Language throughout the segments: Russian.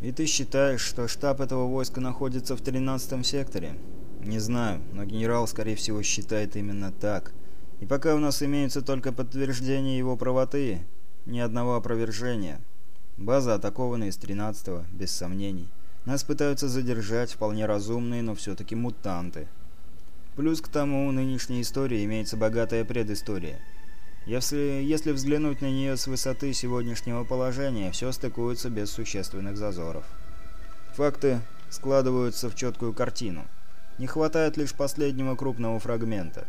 И ты считаешь, что штаб этого войска находится в 13-м секторе? Не знаю, но генерал, скорее всего, считает именно так. И пока у нас имеются только подтверждения его правоты, ни одного опровержения. База атакована из 13-го, без сомнений. Нас пытаются задержать вполне разумные, но все-таки мутанты. Плюс к тому, у нынешней истории имеется богатая предыстория – если, если взглянуть на нее с высоты сегодняшнего положения, все стыкуется без существенных зазоров. Факты складываются в четкую картину. Не хватает лишь последнего крупного фрагмента.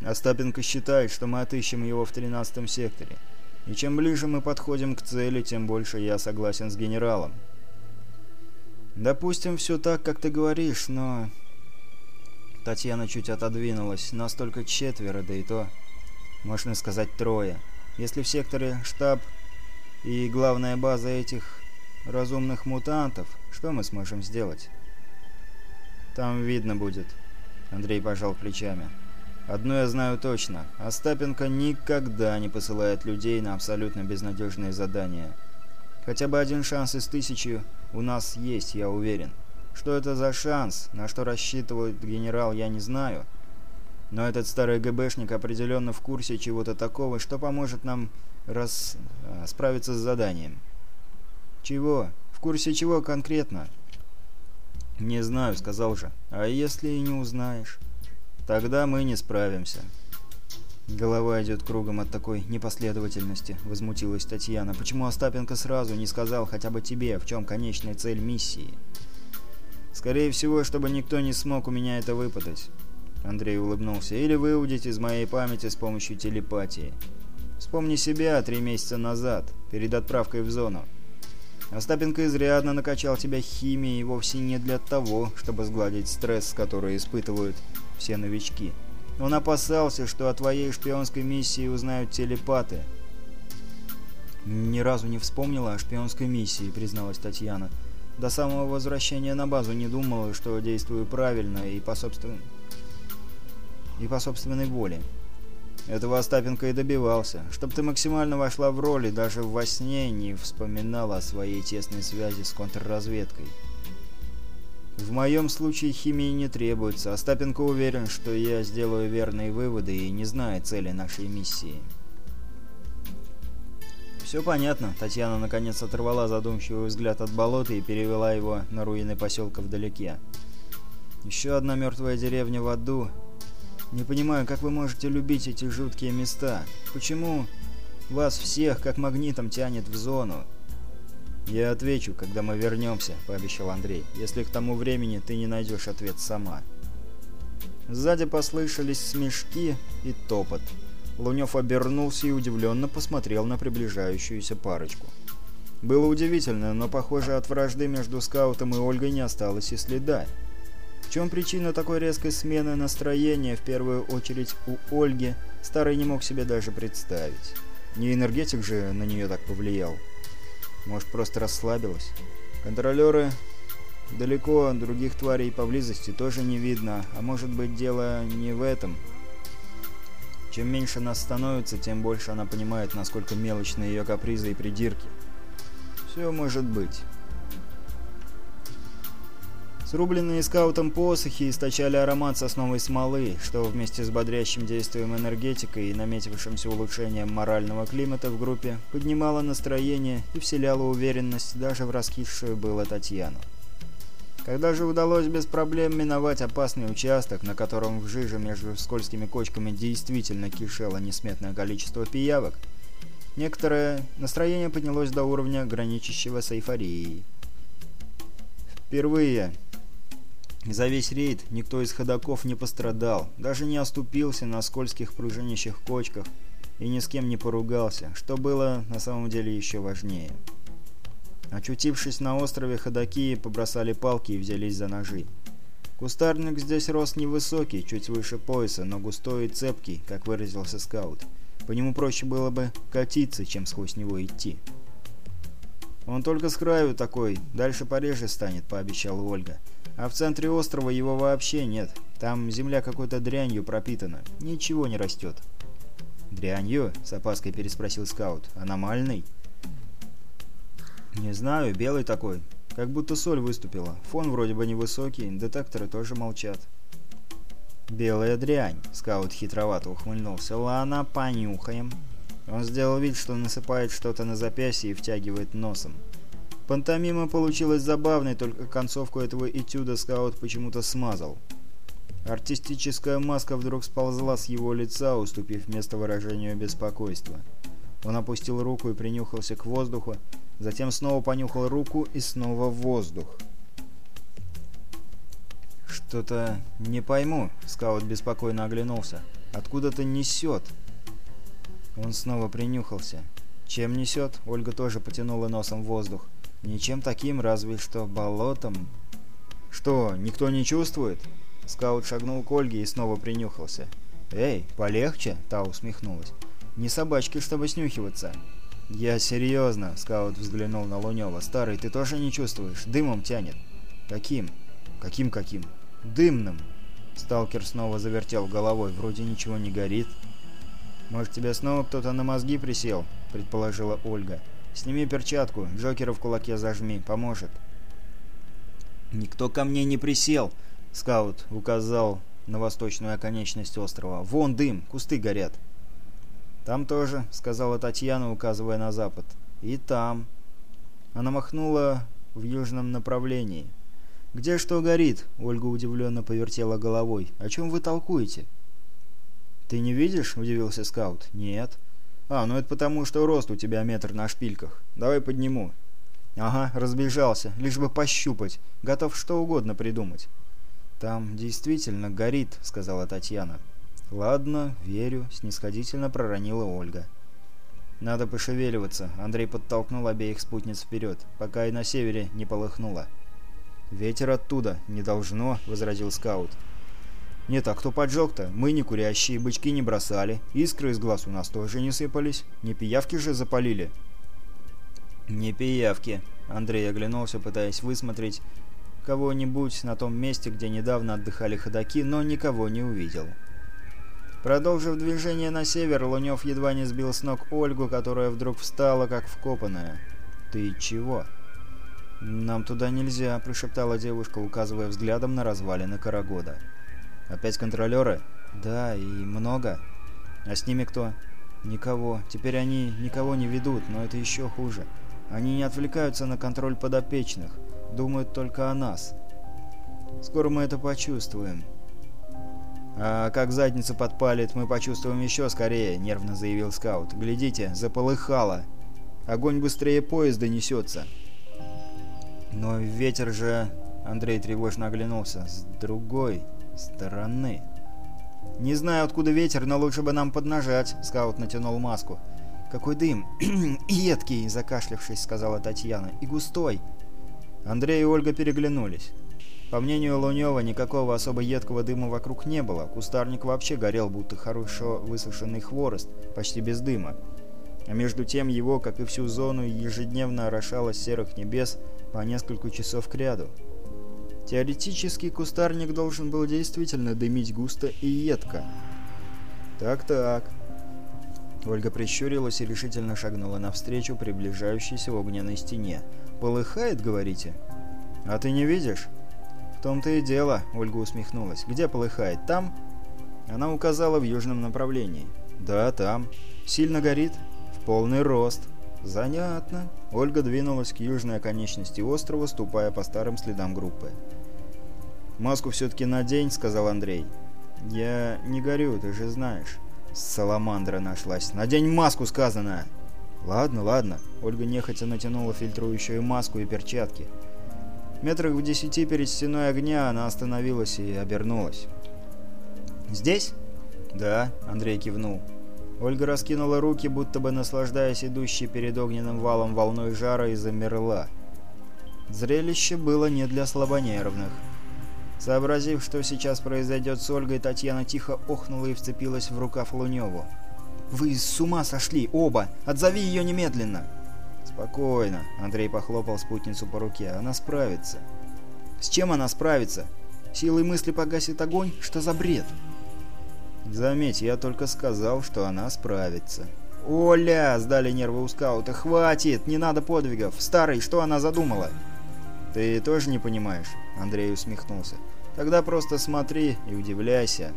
Остапенко считает, что мы отыщем его в 13 секторе. И чем ближе мы подходим к цели, тем больше я согласен с генералом. Допустим, все так, как ты говоришь, но... Татьяна чуть отодвинулась, настолько четверо, да и то можно сказать трое. Если в секторе штаб и главная база этих разумных мутантов, что мы сможем сделать? Там видно будет. Андрей пожал плечами. Одно я знаю точно. Остапенко никогда не посылает людей на абсолютно безнадежные задания. Хотя бы один шанс из тысячи у нас есть, я уверен. Что это за шанс, на что рассчитывает генерал, я не знаю. Но этот старый ГБшник определенно в курсе чего-то такого, что поможет нам рас а, справиться с заданием. Чего? В курсе чего конкретно? Не знаю, сказал же. А если и не узнаешь? Тогда мы не справимся. Голова идет кругом от такой непоследовательности, возмутилась Татьяна. Почему Остапенко сразу не сказал хотя бы тебе, в чем конечная цель миссии? Скорее всего, чтобы никто не смог у меня это выпытать. Андрей улыбнулся. «Или выудить из моей памяти с помощью телепатии. Вспомни себя три месяца назад, перед отправкой в зону. Остапенко изрядно накачал тебя химией вовсе не для того, чтобы сгладить стресс, который испытывают все новички. Он опасался, что о твоей шпионской миссии узнают телепаты». «Ни разу не вспомнила о шпионской миссии», — призналась Татьяна. «До самого возвращения на базу не думала, что действую правильно и по собственному и по собственной воле. Этого Остапенко и добивался, чтобы ты максимально вошла в роль и даже во сне не вспоминала о своей тесной связи с контрразведкой. В моем случае химии не требуется. Остапенко уверен, что я сделаю верные выводы и не знаю цели нашей миссии. «Все понятно», — Татьяна наконец оторвала задумчивый взгляд от болота и перевела его на руины поселка вдалеке. «Еще одна мертвая деревня в аду не понимаю, как вы можете любить эти жуткие места? Почему вас всех как магнитом тянет в зону? Я отвечу, когда мы вернемся, пообещал Андрей. Если к тому времени ты не найдешь ответ сама. Сзади послышались смешки и топот. Лунев обернулся и удивленно посмотрел на приближающуюся парочку. Было удивительно, но, похоже, от вражды между скаутом и Ольгой не осталось и следа. Чем причина такой резкой смены настроения, в первую очередь у Ольги, старый не мог себе даже представить. Не энергетик же на нее так повлиял. Может, просто расслабилась? Контролеры далеко, других тварей поблизости тоже не видно, а может быть дело не в этом. Чем меньше нас становится, тем больше она понимает, насколько мелочны ее капризы и придирки. Все может быть. Срубленные скаутом посохи источали аромат сосновой смолы, что вместе с бодрящим действием энергетика и наметившимся улучшением морального климата в группе поднимало настроение и вселяло уверенность даже в раскисшую было Татьяну. Когда же удалось без проблем миновать опасный участок, на котором в жиже между скользкими кочками действительно кишело несметное количество пиявок, некоторое настроение поднялось до уровня, граничащего с эйфорией. Впервые за весь рейд никто из ходаков не пострадал, даже не оступился на скользких пружинящих кочках и ни с кем не поругался, что было на самом деле еще важнее. Очутившись на острове, ходаки побросали палки и взялись за ножи. Кустарник здесь рос невысокий, чуть выше пояса, но густой и цепкий, как выразился скаут. По нему проще было бы катиться, чем сквозь него идти. Он только с краю такой, дальше пореже станет», — пообещала Ольга. «А в центре острова его вообще нет. Там земля какой-то дрянью пропитана. Ничего не растет». «Дрянью?» — с опаской переспросил скаут. «Аномальный?» «Не знаю, белый такой. Как будто соль выступила. Фон вроде бы невысокий, детекторы тоже молчат». «Белая дрянь», — скаут хитровато ухмыльнулся. «Ладно, понюхаем». Он сделал вид, что насыпает что-то на запястье и втягивает носом. Пантомима получилась забавной, только концовку этого этюда скаут почему-то смазал. Артистическая маска вдруг сползла с его лица, уступив место выражению беспокойства. Он опустил руку и принюхался к воздуху, затем снова понюхал руку и снова воздух. «Что-то не пойму», — скаут беспокойно оглянулся. «Откуда-то несет». Он снова принюхался. Чем несет? Ольга тоже потянула носом воздух. Ничем таким, разве что болотом. Что, никто не чувствует? Скаут шагнул к Ольге и снова принюхался. «Эй, полегче!» — та усмехнулась. «Не собачки, чтобы снюхиваться!» «Я серьезно!» — скаут взглянул на Лунева. «Старый, ты тоже не чувствуешь? Дымом тянет!» «Каким?» «Каким-каким?» «Дымным!» Сталкер снова завертел головой. «Вроде ничего не горит!» «Может, тебе снова кто-то на мозги присел?» – предположила Ольга. «Сними перчатку, Джокера в кулаке зажми, поможет». «Никто ко мне не присел!» – скаут указал на восточную оконечность острова. «Вон дым, кусты горят». «Там тоже», — сказала Татьяна, указывая на запад. «И там». Она махнула в южном направлении. «Где что горит?» — Ольга удивленно повертела головой. «О чем вы толкуете?» «Ты не видишь?» – удивился скаут. «Нет». «А, ну это потому, что рост у тебя метр на шпильках. Давай подниму». «Ага, разбежался. Лишь бы пощупать. Готов что угодно придумать». «Там действительно горит», — сказала Татьяна. «Ладно, верю», — снисходительно проронила Ольга. «Надо пошевеливаться», — Андрей подтолкнул обеих спутниц вперед, пока и на севере не полыхнуло. «Ветер оттуда, не должно», — возразил скаут. «Нет, а кто поджег-то? Мы не курящие, бычки не бросали. Искры из глаз у нас тоже не сыпались. Не пиявки же запалили?» «Не пиявки», — Андрей оглянулся, пытаясь высмотреть кого-нибудь на том месте, где недавно отдыхали ходаки, но никого не увидел. Продолжив движение на север, Лунев едва не сбил с ног Ольгу, которая вдруг встала, как вкопанная. «Ты чего?» «Нам туда нельзя», — прошептала девушка, указывая взглядом на развалины Карагода. «Опять контролеры?» «Да, и много». «А с ними кто?» «Никого. Теперь они никого не ведут, но это еще хуже. Они не отвлекаются на контроль подопечных, думают только о нас. Скоро мы это почувствуем». «А как задница подпалит, мы почувствуем еще скорее», — нервно заявил скаут. «Глядите, заполыхало. Огонь быстрее поезда несется». «Но ветер же...» — Андрей тревожно оглянулся. «С другой...» стороны. «Не знаю, откуда ветер, но лучше бы нам поднажать», — скаут натянул маску. «Какой дым! Едкий!» — закашлявшись, сказала Татьяна. «И густой!» Андрей и Ольга переглянулись. По мнению Лунева, никакого особо едкого дыма вокруг не было. Кустарник вообще горел, будто хорошо высушенный хворост, почти без дыма. А между тем его, как и всю зону, ежедневно орошало серых небес по несколько часов кряду. ряду. Теоретически кустарник должен был действительно дымить густо и едко. «Так-так», Ольга прищурилась и решительно шагнула навстречу приближающейся огненной стене. «Полыхает, говорите?» «А ты не видишь?» «В том-то и дело», — Ольга усмехнулась. «Где полыхает? Там?» Она указала в южном направлении. «Да, там. Сильно горит?» «В полный рост». «Занятно». Ольга двинулась к южной оконечности острова, ступая по старым следам группы. «Маску все-таки надень», — сказал Андрей. «Я не горю, ты же знаешь». Саламандра нашлась. «Надень маску!» сказано! «Ладно, ладно». Ольга нехотя натянула фильтрующую маску и перчатки. Метрах в десяти перед стеной огня она остановилась и обернулась. «Здесь?» «Да», — Андрей кивнул. Ольга раскинула руки, будто бы наслаждаясь идущей перед огненным валом волной жара, и замерла. Зрелище было не для слабонервных. Сообразив, что сейчас произойдет с Ольгой, Татьяна тихо охнула и вцепилась в рукав Луневу. «Вы с ума сошли, оба! Отзови ее немедленно!» «Спокойно», — Андрей похлопал спутницу по руке, — «она справится». «С чем она справится? Силой мысли погасит огонь? Что за бред?» «Заметь, я только сказал, что она справится». «Оля!» — сдали нервы у скаута. «Хватит! Не надо подвигов! Старый, что она задумала?» «Ты тоже не понимаешь?» — Андрей усмехнулся. Тогда просто смотри и удивляйся.